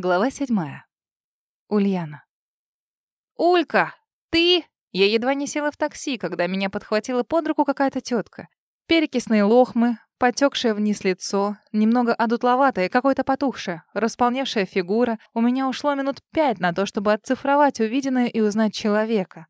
Глава седьмая. Ульяна. «Улька, ты...» Я едва не села в такси, когда меня подхватила под руку какая-то тетка. Перекисные лохмы, потекшее вниз лицо, немного одутловатое, какое-то потухшее, располневшая фигура. У меня ушло минут пять на то, чтобы отцифровать увиденное и узнать человека.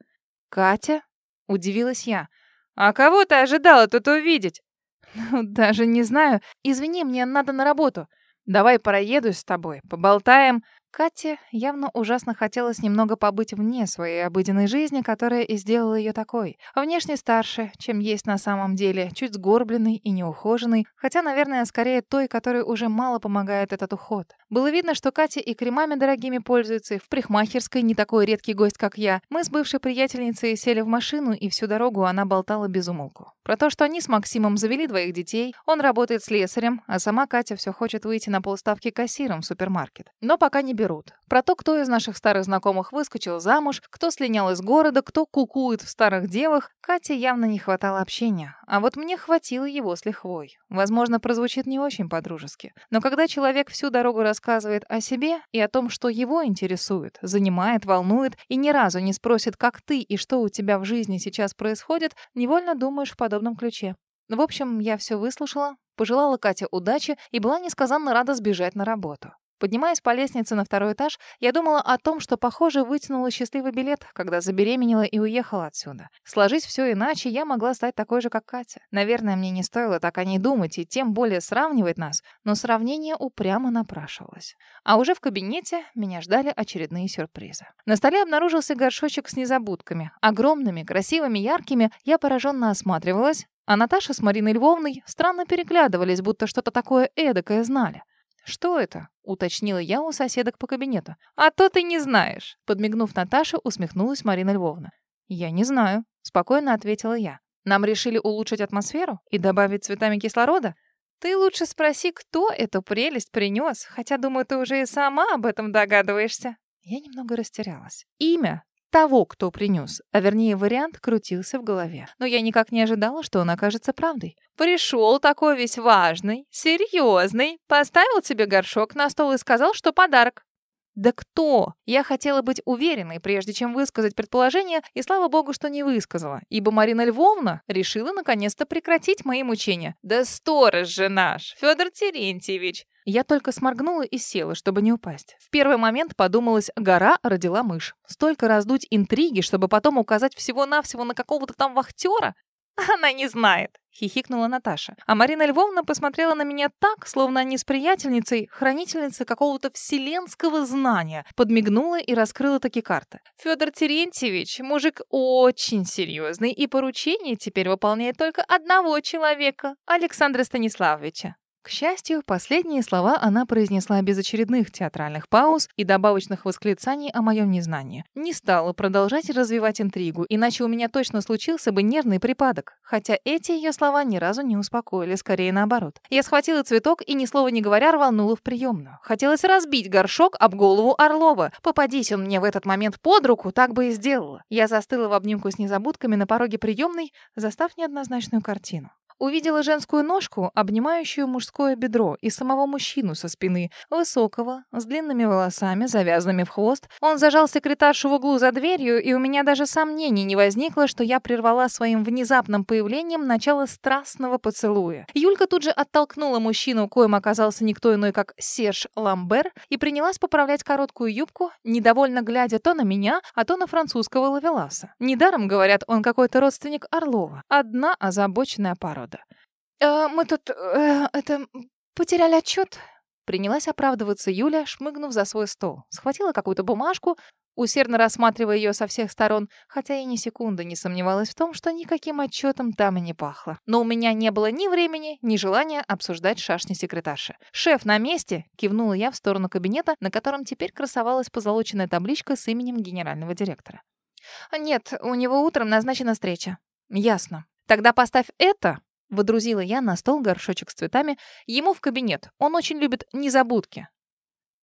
«Катя?» — удивилась я. «А кого ты ожидала тут увидеть?» «Ну, даже не знаю. Извини, мне надо на работу». Давай проедусь с тобой, поболтаем. Кате явно ужасно хотелось немного побыть вне своей обыденной жизни, которая и сделала ее такой. Внешне старше, чем есть на самом деле, чуть сгорбленный и неухоженный, хотя, наверное, скорее той, которой уже мало помогает этот уход. Было видно, что Катя и кремами дорогими пользуется, в парикмахерской не такой редкий гость, как я. Мы с бывшей приятельницей сели в машину, и всю дорогу она болтала без умолку. Про то, что они с Максимом завели двоих детей, он работает слесарем, а сама Катя все хочет выйти на полставки кассиром в супермаркет. Но пока не берут. Про то, кто из наших старых знакомых выскочил замуж, кто слинял из города, кто кукует в старых девах, Кате явно не хватало общения. А вот мне хватило его с лихвой. Возможно, прозвучит не очень по-дружески. Но когда человек всю дорогу рассказывает о себе и о том, что его интересует, занимает, волнует, и ни разу не спросит, как ты и что у тебя в жизни сейчас происходит, невольно думаешь в подобном ключе. В общем, я все выслушала, пожелала Кате удачи и была несказанно рада сбежать на работу. Поднимаясь по лестнице на второй этаж, я думала о том, что, похоже, вытянула счастливый билет, когда забеременела и уехала отсюда. Сложить все иначе, я могла стать такой же, как Катя. Наверное, мне не стоило так о ней думать и тем более сравнивать нас, но сравнение упрямо напрашивалось. А уже в кабинете меня ждали очередные сюрпризы. На столе обнаружился горшочек с незабудками. Огромными, красивыми, яркими. Я пораженно осматривалась, а Наташа с Мариной Львовной странно переглядывались, будто что-то такое эдакое знали. «Что это?» — уточнила я у соседок по кабинету. «А то ты не знаешь!» Подмигнув Наташе, усмехнулась Марина Львовна. «Я не знаю», — спокойно ответила я. «Нам решили улучшить атмосферу и добавить цветами кислорода?» «Ты лучше спроси, кто эту прелесть принес, хотя, думаю, ты уже и сама об этом догадываешься». Я немного растерялась. Имя того, кто принес, а вернее вариант крутился в голове. Но я никак не ожидала, что он окажется правдой. Пришел такой весь важный, серьезный, поставил тебе горшок на стол и сказал, что подарок. Да кто? Я хотела быть уверенной, прежде чем высказать предположение, и слава богу, что не высказала, ибо Марина Львовна решила наконец-то прекратить мои мучения. Да сторож же наш, Федор Терентьевич. Я только сморгнула и села, чтобы не упасть. В первый момент подумалось, гора родила мышь. Столько раздуть интриги, чтобы потом указать всего-навсего на какого-то там вахтера? Она не знает, хихикнула Наташа. А Марина Львовна посмотрела на меня так, словно они с приятельницей, хранительницей какого-то вселенского знания, подмигнула и раскрыла таки карты. Федор Терентьевич, мужик очень серьезный, и поручение теперь выполняет только одного человека, Александра Станиславовича. К счастью, последние слова она произнесла без очередных театральных пауз и добавочных восклицаний о моем незнании. Не стала продолжать развивать интригу, иначе у меня точно случился бы нервный припадок. Хотя эти ее слова ни разу не успокоили, скорее наоборот. Я схватила цветок и, ни слова не говоря, рванула в приемную. Хотелось разбить горшок об голову Орлова. Попадись он мне в этот момент под руку, так бы и сделала. Я застыла в обнимку с незабудками на пороге приемной, застав неоднозначную картину. Увидела женскую ножку, обнимающую мужское бедро, и самого мужчину со спины, высокого, с длинными волосами, завязанными в хвост. Он зажал секретаршу в углу за дверью, и у меня даже сомнений не возникло, что я прервала своим внезапным появлением начало страстного поцелуя. Юлька тут же оттолкнула мужчину, коим оказался никто иной, как Серж Ламбер, и принялась поправлять короткую юбку, недовольно глядя то на меня, а то на французского лавеласа. Недаром, говорят, он какой-то родственник Орлова. Одна озабоченная порода рода. «Э, «Мы тут... Э, это... потеряли отчет. Принялась оправдываться Юля, шмыгнув за свой стол. Схватила какую-то бумажку, усердно рассматривая ее со всех сторон, хотя и ни секунды не сомневалась в том, что никаким отчетом там и не пахло. Но у меня не было ни времени, ни желания обсуждать шашни секретарши. «Шеф на месте!» — кивнула я в сторону кабинета, на котором теперь красовалась позолоченная табличка с именем генерального директора. «Нет, у него утром назначена встреча». «Ясно. Тогда поставь это Водрузила я на стол горшочек с цветами. Ему в кабинет. Он очень любит незабудки.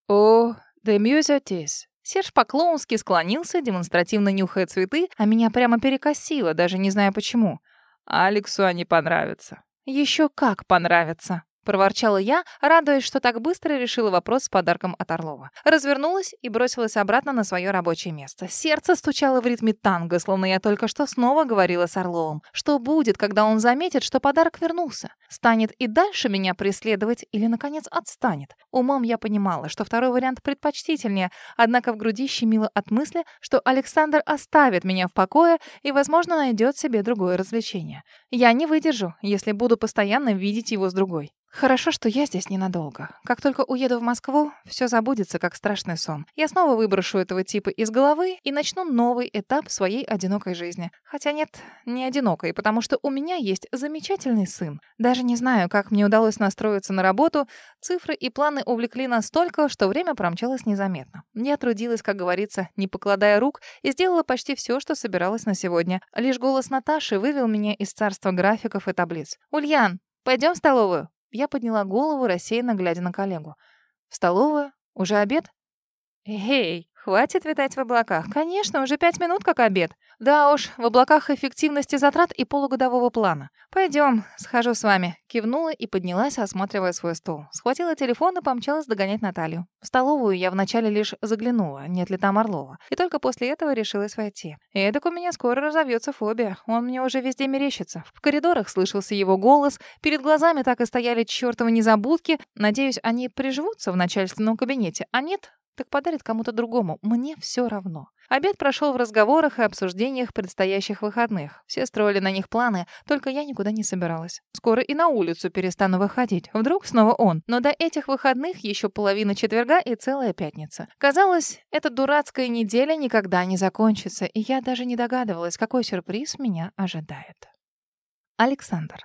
О, the music is. Серж по-клоунски склонился, демонстративно нюхая цветы, а меня прямо перекосило, даже не знаю почему. Алексу они понравятся. Еще как понравятся. Проворчала я, радуясь, что так быстро решила вопрос с подарком от Орлова. Развернулась и бросилась обратно на свое рабочее место. Сердце стучало в ритме танго, словно я только что снова говорила с Орловым. Что будет, когда он заметит, что подарок вернулся? Станет и дальше меня преследовать или, наконец, отстанет? Умом я понимала, что второй вариант предпочтительнее, однако в груди щемило от мысли, что Александр оставит меня в покое и, возможно, найдет себе другое развлечение. Я не выдержу, если буду постоянно видеть его с другой. Хорошо, что я здесь ненадолго. Как только уеду в Москву, все забудется, как страшный сон. Я снова выброшу этого типа из головы и начну новый этап своей одинокой жизни. Хотя нет, не одинокой, потому что у меня есть замечательный сын. Даже не знаю, как мне удалось настроиться на работу. Цифры и планы увлекли настолько, что время промчалось незаметно. Я трудилась, как говорится, не покладая рук, и сделала почти все, что собиралась на сегодня. Лишь голос Наташи вывел меня из царства графиков и таблиц. «Ульян, пойдем в столовую?» Я подняла голову, рассеянно глядя на коллегу. «В столовую? Уже обед?» «Эй, Хватит витать в облаках. Конечно, уже пять минут как обед. Да уж, в облаках эффективности затрат и полугодового плана. Пойдем, схожу с вами. Кивнула и поднялась, осматривая свой стол. Схватила телефон и помчалась догонять Наталью. В столовую я вначале лишь заглянула, нет ли там Орлова. И только после этого решилась войти. Эдак у меня скоро разовьется фобия. Он мне уже везде мерещится. В коридорах слышался его голос. Перед глазами так и стояли чертовы незабудки. Надеюсь, они приживутся в начальственном кабинете. А нет, так подарит кому-то другому. Мне все равно. Обед прошел в разговорах и обсуждениях предстоящих выходных. Все строили на них планы, только я никуда не собиралась. Скоро и на улицу перестану выходить. Вдруг снова он. Но до этих выходных еще половина четверга и целая пятница. Казалось, эта дурацкая неделя никогда не закончится, и я даже не догадывалась, какой сюрприз меня ожидает. Александр.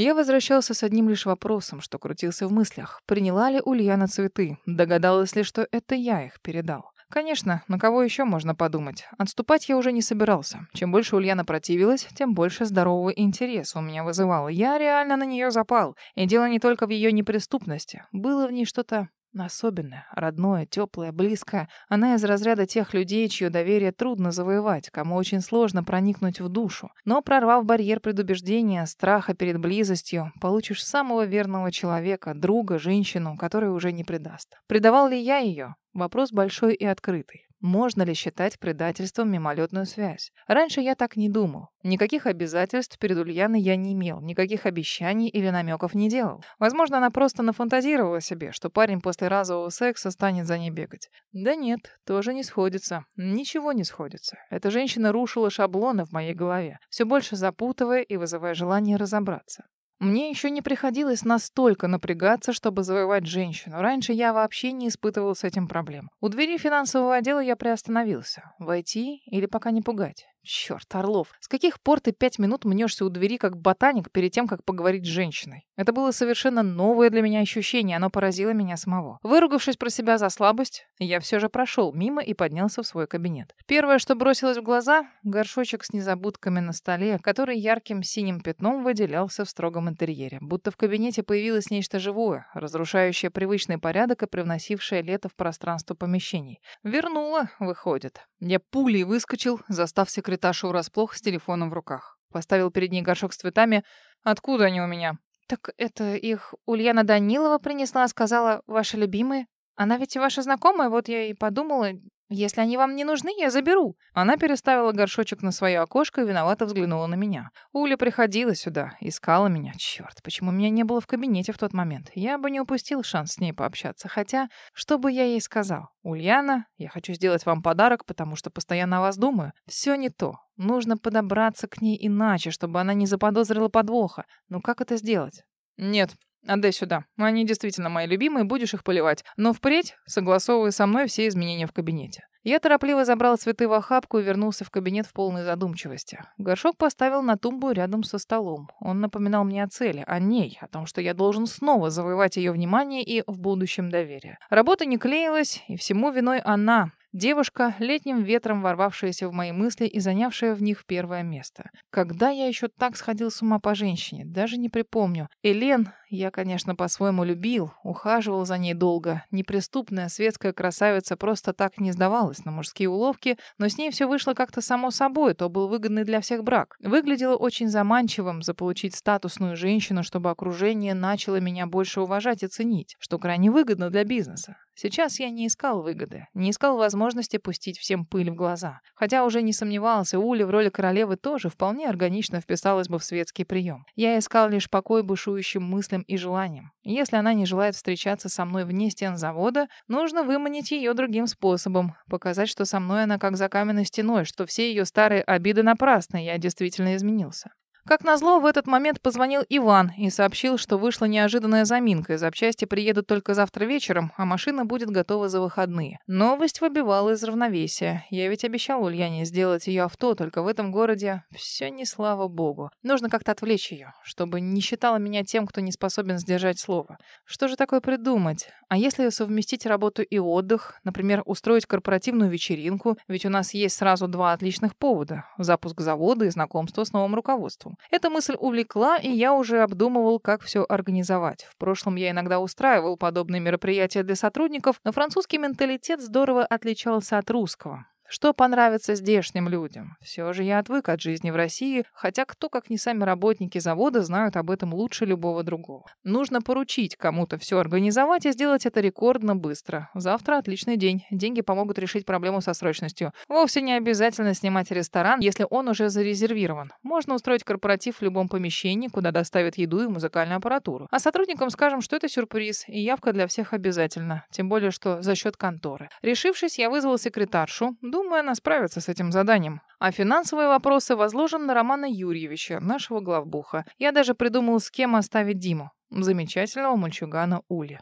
Я возвращался с одним лишь вопросом, что крутился в мыслях. Приняла ли Ульяна цветы? Догадалась ли, что это я их передал? Конечно, на кого еще можно подумать? Отступать я уже не собирался. Чем больше Ульяна противилась, тем больше здорового интереса у меня вызывало. Я реально на нее запал. И дело не только в ее неприступности. Было в ней что-то Особенное, родное, теплое, близкое. Она из разряда тех людей, чье доверие трудно завоевать, кому очень сложно проникнуть в душу. Но прорвав барьер предубеждения, страха перед близостью, получишь самого верного человека, друга, женщину, которая уже не предаст. Предавал ли я ее? Вопрос большой и открытый. Можно ли считать предательством мимолетную связь? Раньше я так не думал. Никаких обязательств перед Ульяной я не имел, никаких обещаний или намеков не делал. Возможно, она просто нафантазировала себе, что парень после разового секса станет за ней бегать. Да нет, тоже не сходится. Ничего не сходится. Эта женщина рушила шаблоны в моей голове, все больше запутывая и вызывая желание разобраться. Мне еще не приходилось настолько напрягаться, чтобы завоевать женщину. Раньше я вообще не испытывал с этим проблем. У двери финансового отдела я приостановился. Войти или пока не пугать? Черт, Орлов, с каких пор ты пять минут мнешься у двери как ботаник перед тем, как поговорить с женщиной? Это было совершенно новое для меня ощущение, оно поразило меня самого. Выругавшись про себя за слабость, я все же прошел мимо и поднялся в свой кабинет. Первое, что бросилось в глаза — горшочек с незабудками на столе, который ярким синим пятном выделялся в строгом интерьере, будто в кабинете появилось нечто живое, разрушающее привычный порядок и привносившее лето в пространство помещений. Вернуло, выходит. Я пулей выскочил, застав секретаршу врасплох с телефоном в руках. Поставил перед ней горшок с цветами. «Откуда они у меня?» «Так это их Ульяна Данилова принесла, сказала, ваши любимые. Она ведь ваша знакомая, вот я и подумала, если они вам не нужны, я заберу». Она переставила горшочек на свое окошко и виновато взглянула на меня. Уля приходила сюда, искала меня. Черт, почему меня не было в кабинете в тот момент? Я бы не упустил шанс с ней пообщаться. Хотя, что бы я ей сказал? «Ульяна, я хочу сделать вам подарок, потому что постоянно о вас думаю. Все не то. Нужно подобраться к ней иначе, чтобы она не заподозрила подвоха. Но как это сделать?» «Нет, Отдай сюда. Они действительно мои любимые, будешь их поливать. Но впредь согласовывай со мной все изменения в кабинете. Я торопливо забрал цветы в охапку и вернулся в кабинет в полной задумчивости. Горшок поставил на тумбу рядом со столом. Он напоминал мне о цели, о ней, о том, что я должен снова завоевать ее внимание и в будущем доверие. Работа не клеилась, и всему виной она. Девушка, летним ветром ворвавшаяся в мои мысли и занявшая в них первое место. Когда я еще так сходил с ума по женщине, даже не припомню. Элен я, конечно, по-своему любил, ухаживал за ней долго. Неприступная светская красавица просто так не сдавалась на мужские уловки, но с ней все вышло как-то само собой, то был выгодный для всех брак. Выглядело очень заманчивым заполучить статусную женщину, чтобы окружение начало меня больше уважать и ценить, что крайне выгодно для бизнеса. Сейчас я не искал выгоды, не искал возможности пустить всем пыль в глаза. Хотя уже не сомневался, Уля в роли королевы тоже вполне органично вписалась бы в светский прием. Я искал лишь покой бушующим мыслям и желаниям. Если она не желает встречаться со мной вне стен завода, нужно выманить ее другим способом, показать, что со мной она как за каменной стеной, что все ее старые обиды напрасны, я действительно изменился. Как назло, в этот момент позвонил Иван и сообщил, что вышла неожиданная заминка, и запчасти приедут только завтра вечером, а машина будет готова за выходные. Новость выбивала из равновесия. Я ведь обещал Ульяне сделать ее авто, только в этом городе все не слава богу. Нужно как-то отвлечь ее, чтобы не считала меня тем, кто не способен сдержать слово. Что же такое придумать? А если совместить работу и отдых, например, устроить корпоративную вечеринку, ведь у нас есть сразу два отличных повода – запуск завода и знакомство с новым руководством искусством. Эта мысль увлекла, и я уже обдумывал, как все организовать. В прошлом я иногда устраивал подобные мероприятия для сотрудников, но французский менталитет здорово отличался от русского. Что понравится здешним людям? Все же я отвык от жизни в России, хотя кто, как не сами работники завода, знают об этом лучше любого другого. Нужно поручить кому-то все организовать и сделать это рекордно быстро. Завтра отличный день. Деньги помогут решить проблему со срочностью. Вовсе не обязательно снимать ресторан, если он уже зарезервирован. Можно устроить корпоратив в любом помещении, куда доставят еду и музыкальную аппаратуру. А сотрудникам скажем, что это сюрприз, и явка для всех обязательно. Тем более, что за счет конторы. Решившись, я вызвал секретаршу. Думаю, она справится с этим заданием. А финансовые вопросы возложим на Романа Юрьевича, нашего главбуха. Я даже придумал, с кем оставить Диму. Замечательного мальчугана Ули.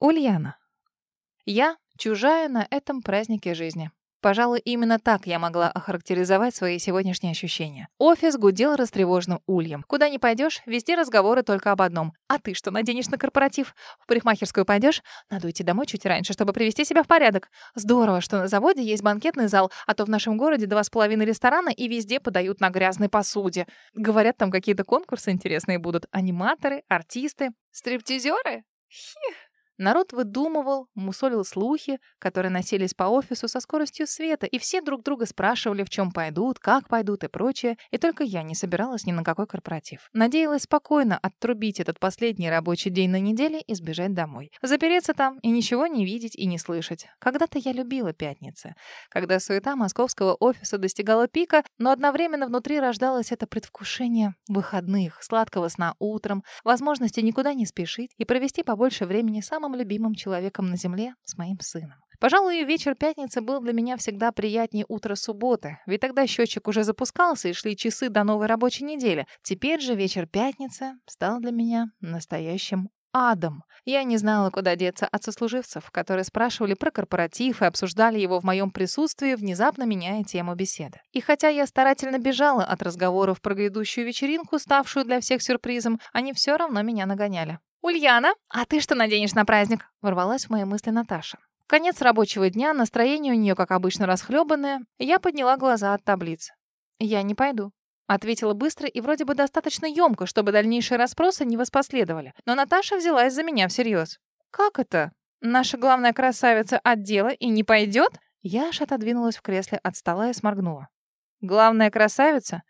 Ульяна. Я чужая на этом празднике жизни. Пожалуй, именно так я могла охарактеризовать свои сегодняшние ощущения. Офис гудел растревоженным ульем. Куда не пойдешь, везде разговоры только об одном. А ты что, наденешь на корпоратив? В парикмахерскую пойдешь? Надо уйти домой чуть раньше, чтобы привести себя в порядок. Здорово, что на заводе есть банкетный зал, а то в нашем городе два с половиной ресторана и везде подают на грязной посуде. Говорят, там какие-то конкурсы интересные будут. Аниматоры, артисты, стриптизеры? Хих. Народ выдумывал, мусолил слухи, которые носились по офису со скоростью света, и все друг друга спрашивали, в чем пойдут, как пойдут и прочее, и только я не собиралась ни на какой корпоратив. Надеялась спокойно оттрубить этот последний рабочий день на неделе и сбежать домой. Запереться там и ничего не видеть и не слышать. Когда-то я любила пятницы, когда суета московского офиса достигала пика, но одновременно внутри рождалось это предвкушение выходных, сладкого сна утром, возможности никуда не спешить и провести побольше времени самым самым любимым человеком на земле с моим сыном. Пожалуй, вечер пятницы был для меня всегда приятнее утра субботы, ведь тогда счетчик уже запускался и шли часы до новой рабочей недели. Теперь же вечер пятницы стал для меня настоящим адом. Я не знала, куда деться от сослуживцев, которые спрашивали про корпоратив и обсуждали его в моем присутствии, внезапно меняя тему беседы. И хотя я старательно бежала от разговоров про грядущую вечеринку, ставшую для всех сюрпризом, они все равно меня нагоняли. «Ульяна, а ты что наденешь на праздник?» — ворвалась в мои мысли Наташа. Конец рабочего дня, настроение у нее, как обычно, расхлебанное. Я подняла глаза от таблиц. «Я не пойду», — ответила быстро и вроде бы достаточно емко, чтобы дальнейшие расспросы не воспоследовали. Но Наташа взялась за меня всерьез. «Как это? Наша главная красавица отдела и не пойдет?» Я аж отодвинулась в кресле от стола и сморгнула. «Главная красавица?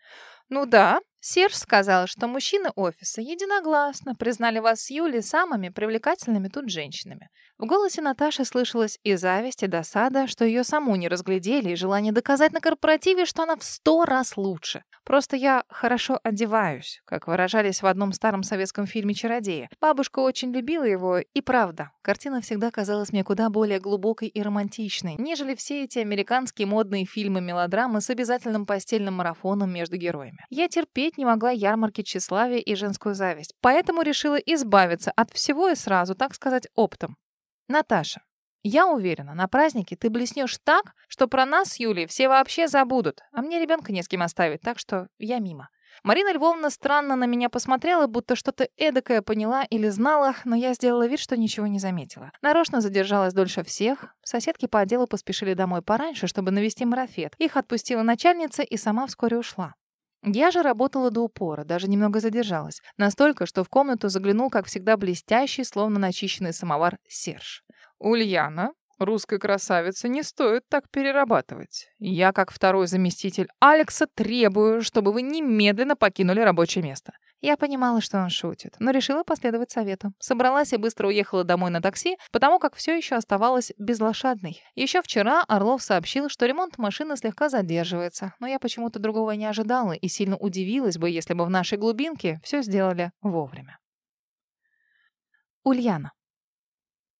Ну да, Серж сказал, что мужчины офиса единогласно признали вас с Юлей самыми привлекательными тут женщинами. В голосе Наташи слышалась и зависть, и досада, что ее саму не разглядели, и желание доказать на корпоративе, что она в сто раз лучше. Просто я хорошо одеваюсь, как выражались в одном старом советском фильме «Чародея». Бабушка очень любила его, и правда, картина всегда казалась мне куда более глубокой и романтичной, нежели все эти американские модные фильмы-мелодрамы с обязательным постельным марафоном между героями. Я терпеть не могла ярмарки тщеславия и женскую зависть, поэтому решила избавиться от всего и сразу, так сказать, оптом. Наташа, я уверена, на празднике ты блеснешь так, что про нас с Юлей все вообще забудут, а мне ребенка не с кем оставить, так что я мимо. Марина Львовна странно на меня посмотрела, будто что-то эдакое поняла или знала, но я сделала вид, что ничего не заметила. Нарочно задержалась дольше всех. Соседки по отделу поспешили домой пораньше, чтобы навести марафет. Их отпустила начальница и сама вскоре ушла. Я же работала до упора, даже немного задержалась. Настолько, что в комнату заглянул, как всегда, блестящий, словно начищенный самовар, Серж. «Ульяна, русской красавице не стоит так перерабатывать. Я, как второй заместитель Алекса, требую, чтобы вы немедленно покинули рабочее место». Я понимала, что он шутит, но решила последовать совету. Собралась и быстро уехала домой на такси, потому как все еще оставалась безлошадной. Еще вчера Орлов сообщил, что ремонт машины слегка задерживается, но я почему-то другого не ожидала и сильно удивилась бы, если бы в нашей глубинке все сделали вовремя. Ульяна.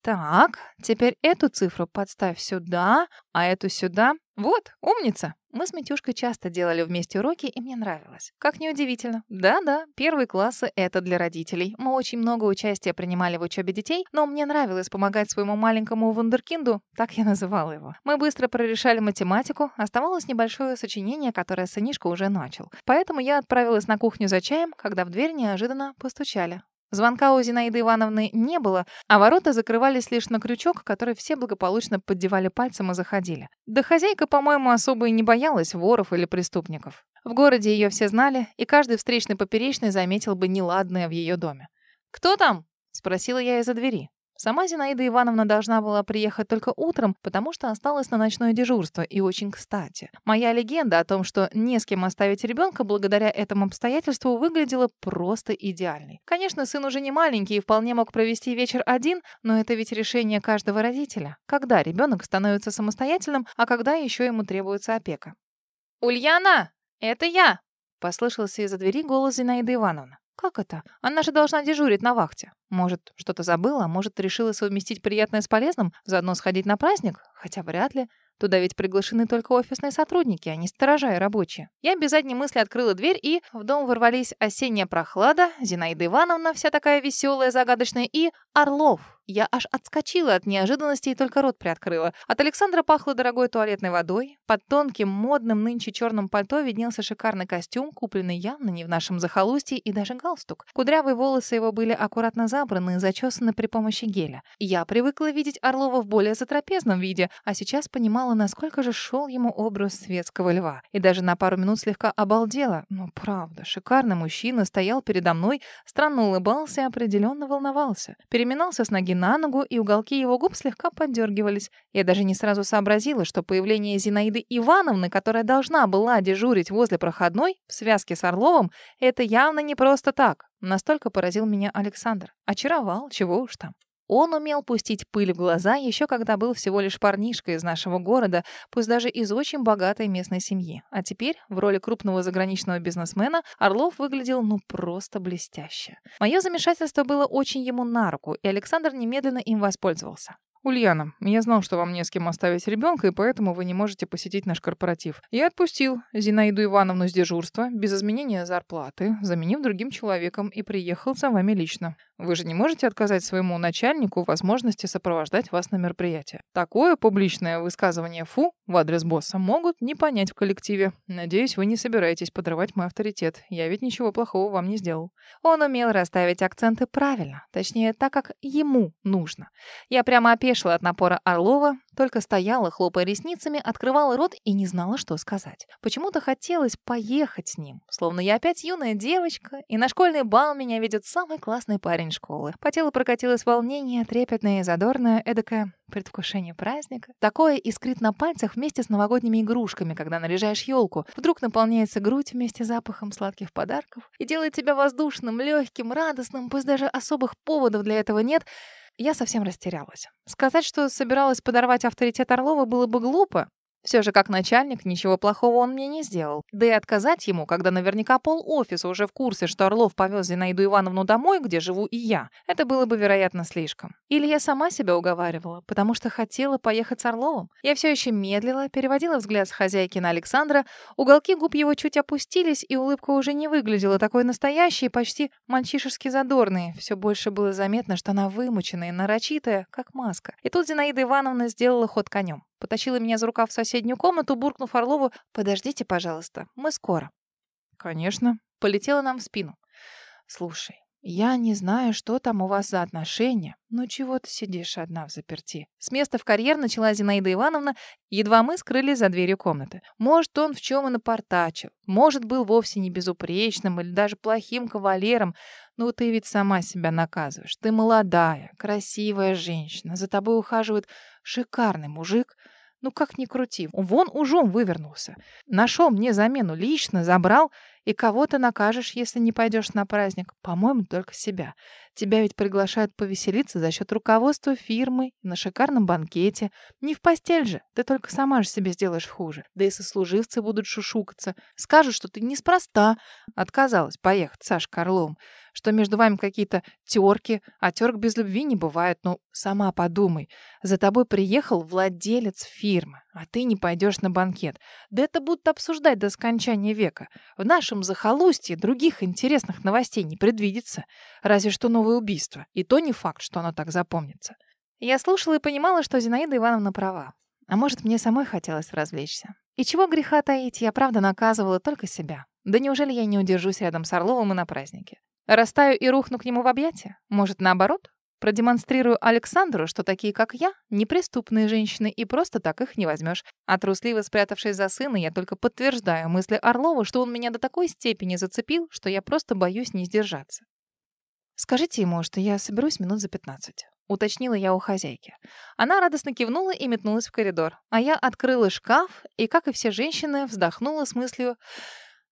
Так, теперь эту цифру подставь сюда, а эту сюда. Вот, умница. Мы с Митюшкой часто делали вместе уроки, и мне нравилось. Как неудивительно. Да-да, первые классы — это для родителей. Мы очень много участия принимали в учебе детей, но мне нравилось помогать своему маленькому вундеркинду, так я называла его. Мы быстро прорешали математику, оставалось небольшое сочинение, которое сынишка уже начал. Поэтому я отправилась на кухню за чаем, когда в дверь неожиданно постучали. Звонка у Зинаиды Ивановны не было, а ворота закрывались лишь на крючок, который все благополучно поддевали пальцем и заходили. Да хозяйка, по-моему, особо и не боялась воров или преступников. В городе ее все знали, и каждый встречный поперечный заметил бы неладное в ее доме. «Кто там?» — спросила я из-за двери. Сама Зинаида Ивановна должна была приехать только утром, потому что осталась на ночное дежурство, и очень кстати. Моя легенда о том, что не с кем оставить ребенка благодаря этому обстоятельству, выглядела просто идеальной. Конечно, сын уже не маленький и вполне мог провести вечер один, но это ведь решение каждого родителя. Когда ребенок становится самостоятельным, а когда еще ему требуется опека. «Ульяна, это я!» — послышался из-за двери голос Зинаиды Ивановны. «Как это? Она же должна дежурить на вахте. Может, что-то забыла, может, решила совместить приятное с полезным, заодно сходить на праздник? Хотя вряд ли. Туда ведь приглашены только офисные сотрудники, а не сторожа и рабочие. Я без задней мысли открыла дверь, и в дом ворвались осенняя прохлада, Зинаида Ивановна, вся такая веселая, загадочная, и Орлов. Я аж отскочила от неожиданности и только рот приоткрыла. От Александра пахло дорогой туалетной водой. Под тонким, модным нынче черным пальто виднелся шикарный костюм, купленный явно не в нашем захолустье, и даже галстук. Кудрявые волосы его были аккуратно забраны и зачесаны при помощи геля. Я привыкла видеть Орлова в более затрапезном виде, а сейчас понимала, насколько же шел ему образ светского льва. И даже на пару минут слегка обалдела. Ну, правда, шикарный мужчина стоял передо мной, странно улыбался и определенно волновался. Переминался с ноги на ногу, и уголки его губ слегка поддергивались. Я даже не сразу сообразила, что появление Зинаиды Ивановны, которая должна была дежурить возле проходной, в связке с Орловым, это явно не просто так. Настолько поразил меня Александр. Очаровал, чего уж там. Он умел пустить пыль в глаза еще когда был всего лишь парнишкой из нашего города, пусть даже из очень богатой местной семьи. А теперь в роли крупного заграничного бизнесмена Орлов выглядел ну просто блестяще. Мое замешательство было очень ему на руку, и Александр немедленно им воспользовался. «Ульяна, я знал, что вам не с кем оставить ребенка, и поэтому вы не можете посетить наш корпоратив. Я отпустил Зинаиду Ивановну с дежурства, без изменения зарплаты, заменив другим человеком, и приехал за вами лично. Вы же не можете отказать своему начальнику возможности сопровождать вас на мероприятие. Такое публичное высказывание «фу» в адрес босса могут не понять в коллективе. Надеюсь, вы не собираетесь подрывать мой авторитет. Я ведь ничего плохого вам не сделал». Он умел расставить акценты правильно, точнее, так, как ему нужно. Я прямо опешила от напора Орлова, только стояла, хлопая ресницами, открывала рот и не знала, что сказать. Почему-то хотелось поехать с ним, словно я опять юная девочка, и на школьный бал меня видит самый классный парень школы. По телу прокатилось волнение, трепетное и задорное, эдакое предвкушение праздника. Такое искрит на пальцах вместе с новогодними игрушками, когда наряжаешь елку. Вдруг наполняется грудь вместе с запахом сладких подарков и делает тебя воздушным, легким, радостным, пусть даже особых поводов для этого нет — я совсем растерялась. Сказать, что собиралась подорвать авторитет Орлова, было бы глупо. Все же, как начальник, ничего плохого он мне не сделал. Да и отказать ему, когда наверняка пол офиса уже в курсе, что Орлов повез Зинаиду Ивановну домой, где живу и я, это было бы, вероятно, слишком. Или я сама себя уговаривала, потому что хотела поехать с Орловым. Я все еще медлила, переводила взгляд с хозяйки на Александра, уголки губ его чуть опустились, и улыбка уже не выглядела такой настоящей, почти мальчишески задорной. Все больше было заметно, что она вымученная, нарочитая, как маска. И тут Зинаида Ивановна сделала ход конем. Потащила меня за рукав в соседнюю комнату, буркнув Орлову «Подождите, пожалуйста, мы скоро». «Конечно». полетела нам в спину. «Слушай, я не знаю, что там у вас за отношения, но чего ты сидишь одна в заперти?» С места в карьер начала Зинаида Ивановна, едва мы скрылись за дверью комнаты. Может, он в чем и напортачил, может, был вовсе не безупречным или даже плохим кавалером, но ты ведь сама себя наказываешь. Ты молодая, красивая женщина, за тобой ухаживает шикарный мужик — ну как ни крути, вон ужом вывернулся. Нашел мне замену лично, забрал, и кого ты накажешь, если не пойдешь на праздник? По-моему, только себя. Тебя ведь приглашают повеселиться за счет руководства фирмы на шикарном банкете. Не в постель же, ты только сама же себе сделаешь хуже. Да и сослуживцы будут шушукаться. Скажут, что ты неспроста отказалась поехать с Сашей Орловым что между вами какие-то терки, а терк без любви не бывает. Ну, сама подумай. За тобой приехал владелец фирмы, а ты не пойдешь на банкет. Да это будут обсуждать до скончания века. В нашем захолустье других интересных новостей не предвидится. Разве что новое убийство. И то не факт, что оно так запомнится. Я слушала и понимала, что Зинаида Ивановна права. А может, мне самой хотелось развлечься. И чего греха таить, я правда наказывала только себя. Да неужели я не удержусь рядом с Орловым и на празднике? Растаю и рухну к нему в объятия? Может, наоборот? Продемонстрирую Александру, что такие, как я, неприступные женщины, и просто так их не возьмешь. А трусливо спрятавшись за сына, я только подтверждаю мысли Орлова, что он меня до такой степени зацепил, что я просто боюсь не сдержаться. «Скажите ему, что я соберусь минут за пятнадцать», — уточнила я у хозяйки. Она радостно кивнула и метнулась в коридор. А я открыла шкаф и, как и все женщины, вздохнула с мыслью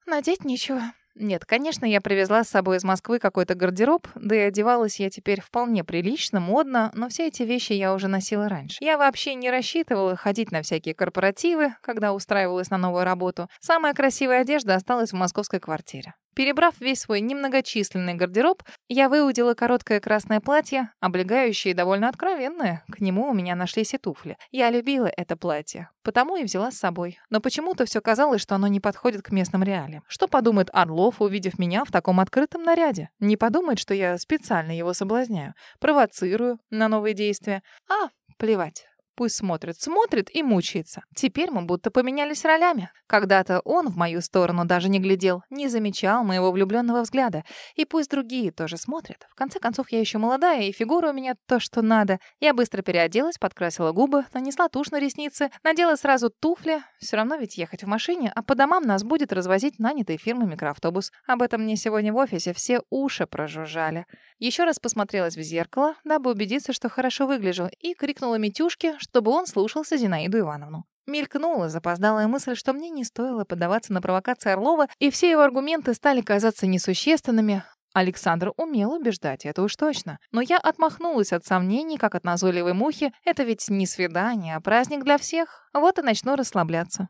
«надеть нечего». Нет, конечно, я привезла с собой из Москвы какой-то гардероб, да и одевалась я теперь вполне прилично, модно, но все эти вещи я уже носила раньше. Я вообще не рассчитывала ходить на всякие корпоративы, когда устраивалась на новую работу. Самая красивая одежда осталась в московской квартире. Перебрав весь свой немногочисленный гардероб, я выудила короткое красное платье, облегающее и довольно откровенное. К нему у меня нашлись и туфли. Я любила это платье, потому и взяла с собой. Но почему-то все казалось, что оно не подходит к местным реалиям. Что подумает Орлов, увидев меня в таком открытом наряде? Не подумает, что я специально его соблазняю, провоцирую на новые действия. А, плевать. Пусть смотрит, смотрит и мучается. Теперь мы будто поменялись ролями. Когда-то он в мою сторону даже не глядел, не замечал моего влюбленного взгляда. И пусть другие тоже смотрят. В конце концов, я еще молодая, и фигура у меня то, что надо. Я быстро переоделась, подкрасила губы, нанесла тушь на ресницы, надела сразу туфли. Все равно ведь ехать в машине, а по домам нас будет развозить нанятый фирмой микроавтобус. Об этом мне сегодня в офисе все уши прожужжали. Еще раз посмотрелась в зеркало, дабы убедиться, что хорошо выгляжу, и крикнула Митюшке, чтобы он слушался Зинаиду Ивановну. Мелькнула запоздалая мысль, что мне не стоило поддаваться на провокации Орлова, и все его аргументы стали казаться несущественными. Александр умел убеждать, это уж точно. Но я отмахнулась от сомнений, как от назойливой мухи. Это ведь не свидание, а праздник для всех. Вот и начну расслабляться.